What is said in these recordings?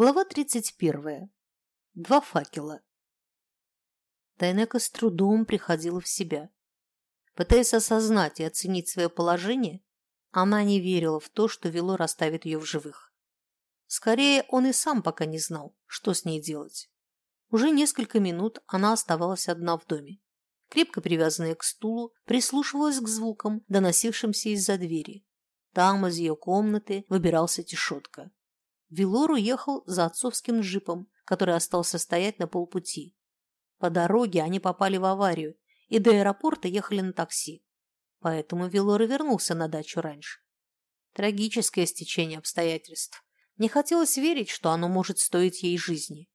Глава 31. Два факела. Тайнека с трудом приходила в себя. Пытаясь осознать и оценить свое положение, она не верила в то, что Велор оставит ее в живых. Скорее, он и сам пока не знал, что с ней делать. Уже несколько минут она оставалась одна в доме. Крепко привязанная к стулу, прислушивалась к звукам, доносившимся из-за двери. Там из ее комнаты выбирался Тишотка. Вилор уехал за отцовским джипом, который остался стоять на полпути. По дороге они попали в аварию и до аэропорта ехали на такси. Поэтому Вилор и вернулся на дачу раньше. Трагическое стечение обстоятельств. Не хотелось верить, что оно может стоить ей жизни.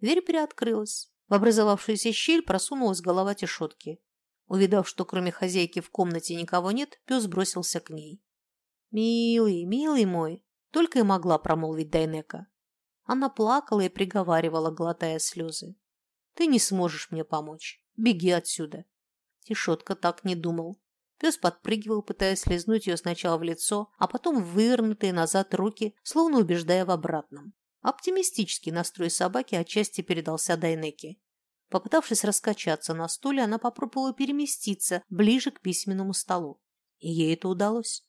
Дверь приоткрылась. В образовавшуюся щель просунулась голова тишотки. Увидав, что кроме хозяйки в комнате никого нет, пес бросился к ней. «Милый, милый мой, только и могла промолвить Дайнека. Она плакала и приговаривала, глотая слезы. «Ты не сможешь мне помочь. Беги отсюда». Тишотка так не думал. Пес подпрыгивал, пытаясь слезнуть ее сначала в лицо, а потом в вывернутые назад руки, словно убеждая в обратном. Оптимистический настрой собаки отчасти передался Дайнеке. Попытавшись раскачаться на стуле, она попробовала переместиться ближе к письменному столу. И ей это удалось.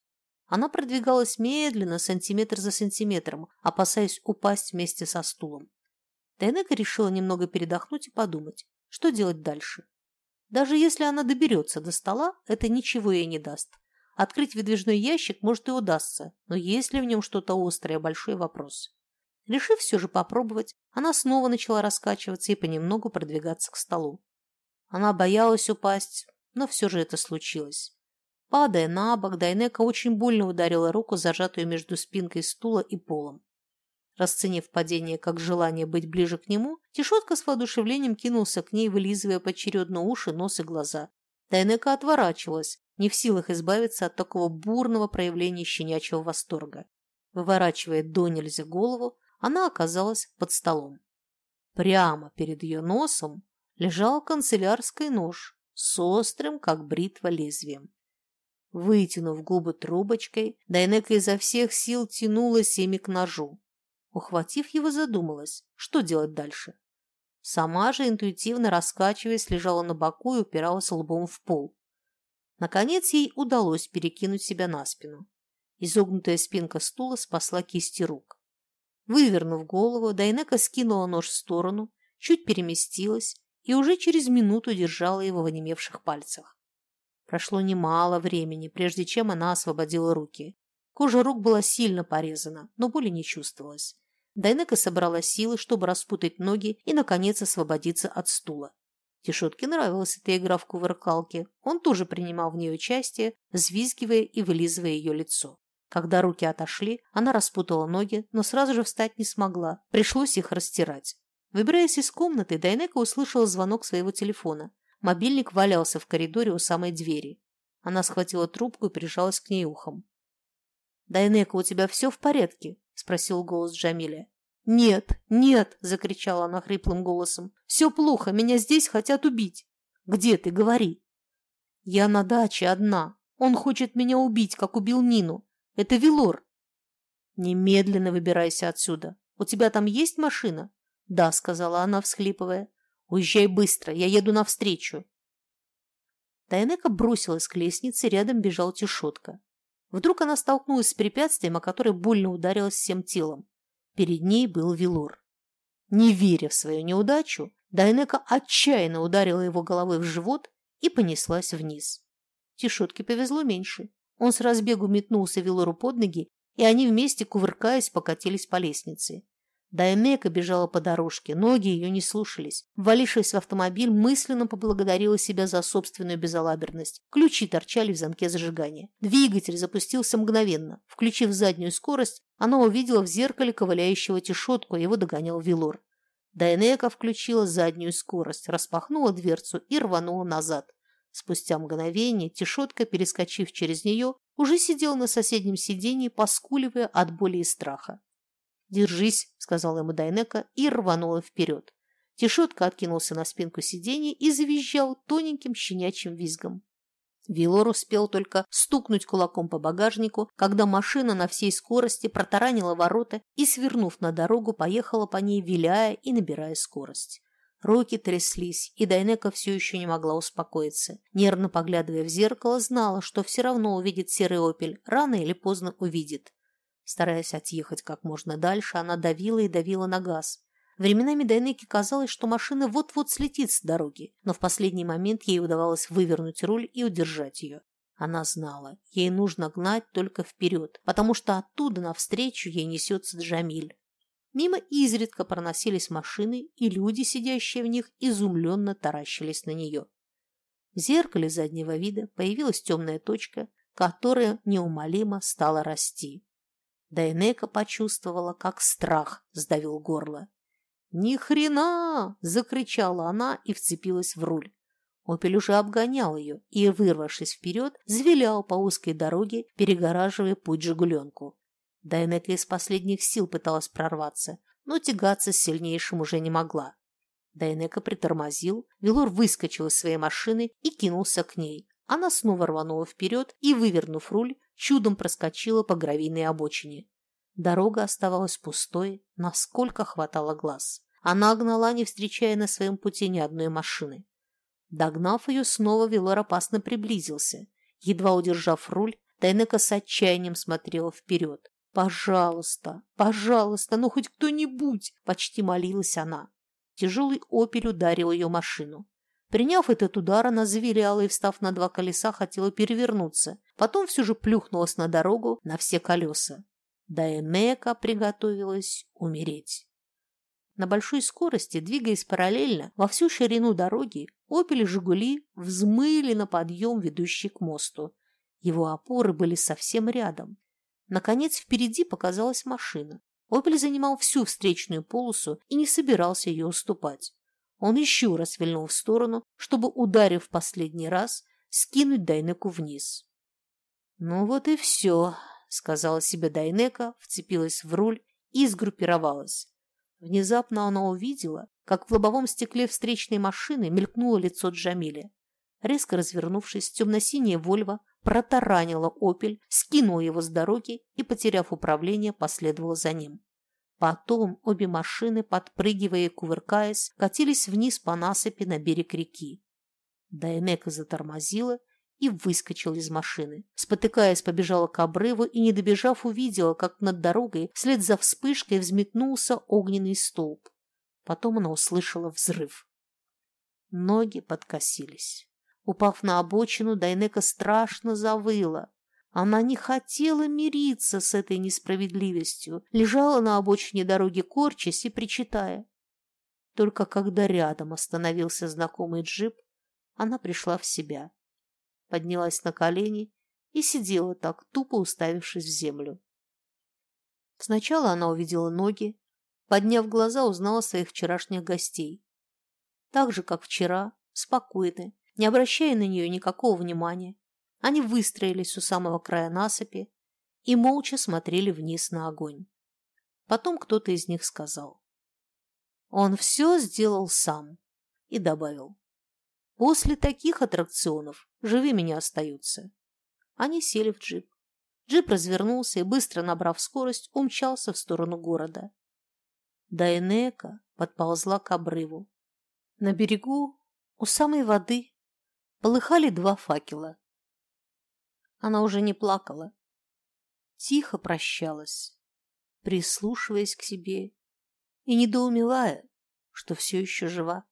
Она продвигалась медленно, сантиметр за сантиметром, опасаясь упасть вместе со стулом. Тайнека решила немного передохнуть и подумать, что делать дальше. Даже если она доберется до стола, это ничего ей не даст. Открыть выдвижной ящик может и удастся, но есть ли в нем что-то острое – большой вопрос. Решив все же попробовать, она снова начала раскачиваться и понемногу продвигаться к столу. Она боялась упасть, но все же это случилось. Падая на бок, Дайнека очень больно ударила руку, зажатую между спинкой стула и полом. Расценив падение как желание быть ближе к нему, Тишотка с воодушевлением кинулся к ней, вылизывая поочередно уши, нос и глаза. Дайнека отворачивалась, не в силах избавиться от такого бурного проявления щенячьего восторга. Выворачивая до нельзя голову, она оказалась под столом. Прямо перед ее носом лежал канцелярский нож с острым, как бритва, лезвием. Вытянув губы трубочкой, Дайнека изо всех сил тянулась ими к ножу. Ухватив его, задумалась, что делать дальше. Сама же, интуитивно раскачиваясь, лежала на боку и упиралась лбом в пол. Наконец ей удалось перекинуть себя на спину. Изогнутая спинка стула спасла кисти рук. Вывернув голову, Дайнека скинула нож в сторону, чуть переместилась и уже через минуту держала его в онемевших пальцах. Прошло немало времени, прежде чем она освободила руки. Кожа рук была сильно порезана, но боли не чувствовалось. Дайнека собрала силы, чтобы распутать ноги и, наконец, освободиться от стула. Тишотке нравилась эта игра в кувыркалке. Он тоже принимал в нее участие, взвизгивая и вылизывая ее лицо. Когда руки отошли, она распутала ноги, но сразу же встать не смогла. Пришлось их растирать. Выбираясь из комнаты, Дайнека услышала звонок своего телефона. Мобильник валялся в коридоре у самой двери. Она схватила трубку и прижалась к ней ухом. «Дайнека, у тебя все в порядке?» – спросил голос Джамиля. «Нет, нет!» – закричала она хриплым голосом. «Все плохо, меня здесь хотят убить!» «Где ты? Говори!» «Я на даче одна. Он хочет меня убить, как убил Нину. Это Вилор!» «Немедленно выбирайся отсюда. У тебя там есть машина?» «Да», – сказала она, всхлипывая. Уезжай быстро, я еду навстречу. Тайнека бросилась к лестнице, рядом бежал Тишотка. Вдруг она столкнулась с препятствием, о которое больно ударилась всем телом. Перед ней был Вилор. Не веря в свою неудачу, Дайнека отчаянно ударила его головой в живот и понеслась вниз. Тишотке повезло меньше. Он с разбегу метнулся Вилору под ноги, и они вместе, кувыркаясь, покатились по лестнице. Даймека бежала по дорожке, ноги ее не слушались. Ввалившись в автомобиль, мысленно поблагодарила себя за собственную безалаберность. Ключи торчали в замке зажигания. Двигатель запустился мгновенно. Включив заднюю скорость, она увидела в зеркале ковыляющего тишотку, его догонял Вилор. Дайнека включила заднюю скорость, распахнула дверцу и рванула назад. Спустя мгновение тишотка, перескочив через нее, уже сидела на соседнем сиденье, поскуливая от боли и страха. «Держись», — сказала ему Дайнека и рванула вперед. Тишотка откинулся на спинку сиденья и завизжал тоненьким щенячьим визгом. Вилор успел только стукнуть кулаком по багажнику, когда машина на всей скорости протаранила ворота и, свернув на дорогу, поехала по ней, виляя и набирая скорость. Руки тряслись, и Дайнека все еще не могла успокоиться. Нервно поглядывая в зеркало, знала, что все равно увидит серый опель, рано или поздно увидит. Стараясь отъехать как можно дальше, она давила и давила на газ. Временами Дайнеке казалось, что машина вот-вот слетит с дороги, но в последний момент ей удавалось вывернуть руль и удержать ее. Она знала, ей нужно гнать только вперед, потому что оттуда навстречу ей несется Джамиль. Мимо изредка проносились машины, и люди, сидящие в них, изумленно таращились на нее. В зеркале заднего вида появилась темная точка, которая неумолимо стала расти. Дайнека почувствовала, как страх сдавил горло. «Ни хрена!» – закричала она и вцепилась в руль. Опель уже обгонял ее и, вырвавшись вперед, звелял по узкой дороге, перегораживая путь «Жигуленку». Дайнека из последних сил пыталась прорваться, но тягаться с сильнейшим уже не могла. Дайнека притормозил, Велор выскочил из своей машины и кинулся к ней. Она снова рванула вперед и, вывернув руль, чудом проскочила по гравийной обочине. Дорога оставалась пустой, насколько хватало глаз. Она гнала, не встречая на своем пути ни одной машины. Догнав ее, снова Велор опасно приблизился. Едва удержав руль, Тайнека с отчаянием смотрела вперед. «Пожалуйста, пожалуйста, ну хоть кто-нибудь!» – почти молилась она. Тяжелый опель ударил ее машину. Приняв этот удар, она завиляла и, встав на два колеса, хотела перевернуться. Потом все же плюхнулась на дорогу на все колеса. Дайнека приготовилась умереть. На большой скорости, двигаясь параллельно во всю ширину дороги, «Опель» и «Жигули» взмыли на подъем, ведущий к мосту. Его опоры были совсем рядом. Наконец, впереди показалась машина. «Опель» занимал всю встречную полосу и не собирался ее уступать. Он еще раз вильнул в сторону, чтобы, ударив последний раз, скинуть Дайнеку вниз. «Ну вот и все», — сказала себе Дайнека, вцепилась в руль и сгруппировалась. Внезапно она увидела, как в лобовом стекле встречной машины мелькнуло лицо Джамиля. Резко развернувшись, темно-синяя «Вольво» протаранила «Опель», скинула его с дороги и, потеряв управление, последовала за ним. Потом обе машины, подпрыгивая и кувыркаясь, катились вниз по насыпи на берег реки. Дайнека затормозила и выскочила из машины. Спотыкаясь, побежала к обрыву и, не добежав, увидела, как над дорогой вслед за вспышкой взметнулся огненный столб. Потом она услышала взрыв. Ноги подкосились. Упав на обочину, Дайнека страшно завыла. Она не хотела мириться с этой несправедливостью, лежала на обочине дороги корчась и причитая. Только когда рядом остановился знакомый джип, она пришла в себя поднялась на колени и сидела так, тупо уставившись в землю. Сначала она увидела ноги, подняв глаза, узнала своих вчерашних гостей. Так же, как вчера, спокойны, не обращая на нее никакого внимания, они выстроились у самого края насыпи и молча смотрели вниз на огонь. Потом кто-то из них сказал. Он все сделал сам и добавил. После таких аттракционов живыми не остаются. Они сели в джип. Джип развернулся и, быстро набрав скорость, умчался в сторону города. Дайнека подползла к обрыву. На берегу, у самой воды, полыхали два факела. Она уже не плакала. Тихо прощалась, прислушиваясь к себе и недоумевая, что все еще жива.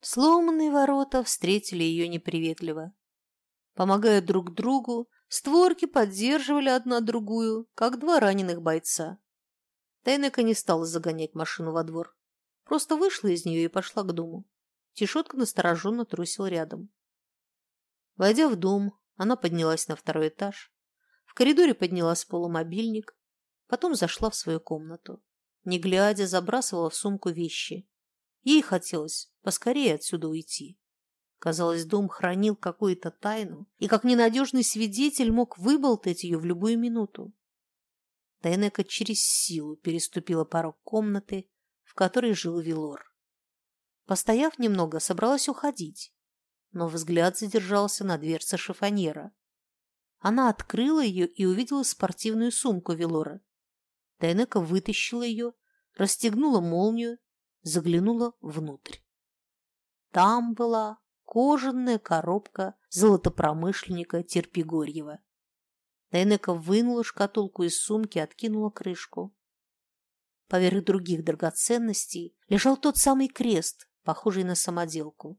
Сломанные ворота встретили ее неприветливо. Помогая друг другу, створки поддерживали одна другую, как два раненых бойца. Тайнека не стала загонять машину во двор. Просто вышла из нее и пошла к дому. Тишотка настороженно трусил рядом. Войдя в дом, она поднялась на второй этаж. В коридоре подняла с пола мобильник, потом зашла в свою комнату. Не глядя, забрасывала в сумку вещи. Ей хотелось поскорее отсюда уйти. Казалось, дом хранил какую-то тайну, и как ненадежный свидетель мог выболтать ее в любую минуту. Тайнека через силу переступила порог комнаты, в которой жил Вилор. Постояв немного, собралась уходить. Но взгляд задержался на дверце шифоньера. Она открыла ее и увидела спортивную сумку Велора. Дайнека вытащила ее, расстегнула молнию, заглянула внутрь. Там была кожаная коробка золотопромышленника Терпигорьева. Дайнека вынула шкатулку из сумки, откинула крышку. Поверх других драгоценностей лежал тот самый крест, похожий на самоделку.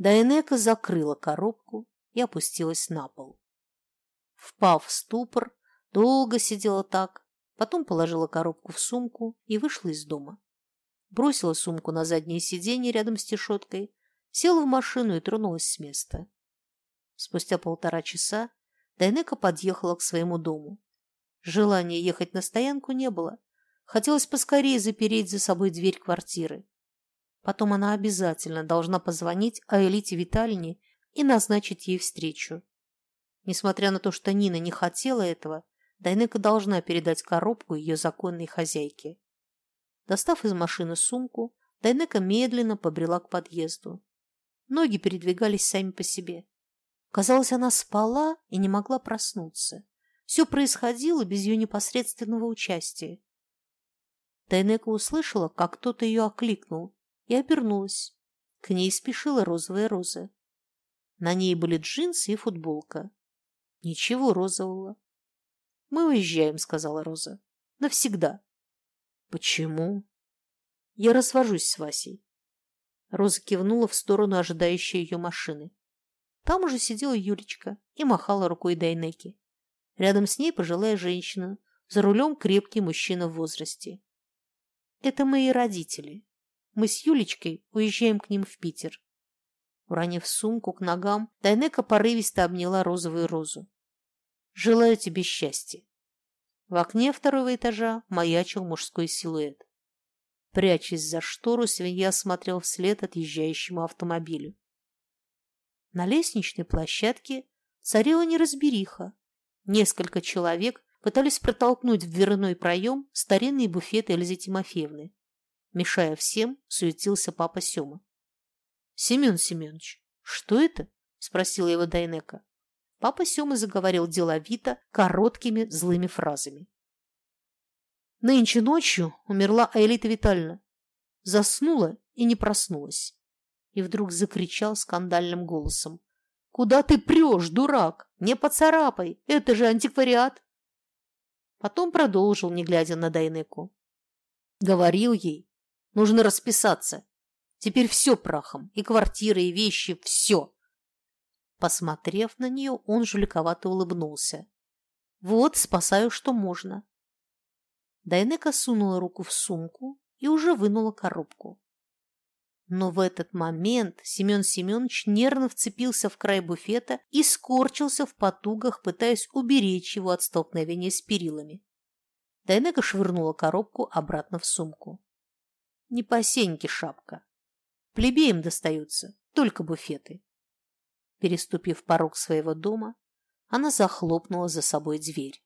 Дайнека закрыла коробку и опустилась на пол. Впав в ступор, долго сидела так, потом положила коробку в сумку и вышла из дома. Бросила сумку на заднее сиденье рядом с тишоткой, села в машину и тронулась с места. Спустя полтора часа Дайнека подъехала к своему дому. Желания ехать на стоянку не было. Хотелось поскорее запереть за собой дверь квартиры. Потом она обязательно должна позвонить Аэлите Витальне и назначить ей встречу. Несмотря на то, что Нина не хотела этого, Дайнека должна передать коробку ее законной хозяйке. Достав из машины сумку, Дайнека медленно побрела к подъезду. Ноги передвигались сами по себе. Казалось, она спала и не могла проснуться. Все происходило без ее непосредственного участия. Дайнека услышала, как кто-то ее окликнул, и обернулась. К ней спешила розовая роза. На ней были джинсы и футболка. Ничего розового. «Мы уезжаем», — сказала Роза. «Навсегда». «Почему?» «Я развожусь с Васей». Роза кивнула в сторону ожидающей ее машины. Там уже сидела Юлечка и махала рукой Дайнеки. Рядом с ней пожилая женщина, за рулем крепкий мужчина в возрасте. «Это мои родители. Мы с Юлечкой уезжаем к ним в Питер. Уронив сумку к ногам, Дайнека порывисто обняла розовую розу. «Желаю тебе счастья». В окне второго этажа маячил мужской силуэт. Прячась за штору, свинья смотрел вслед отъезжающему автомобилю. На лестничной площадке царила неразбериха. Несколько человек пытались протолкнуть в дверной проем старинный буфет Эльзы Тимофеевны. Мешая всем, суетился папа Сема. Семен Семенович, что это? Спросила его Дайнека. Папа Сема заговорил деловито, короткими, злыми фразами. Нынче ночью умерла Аэлита Витальевна. Заснула и не проснулась. И вдруг закричал скандальным голосом. «Куда ты прешь, дурак? Не поцарапай! Это же антиквариат!» Потом продолжил, не глядя на Дайнеку. Говорил ей, нужно расписаться. Теперь все прахом, и квартира, и вещи, все. Посмотрев на нее, он жуликовато улыбнулся. Вот, спасаю, что можно. Дайнека сунула руку в сумку и уже вынула коробку. Но в этот момент Семен Семенович нервно вцепился в край буфета и скорчился в потугах, пытаясь уберечь его от столкновения с перилами. Дайнека швырнула коробку обратно в сумку. Не по сеньке шапка. Плебеям достаются только буфеты. Переступив порог своего дома, она захлопнула за собой дверь.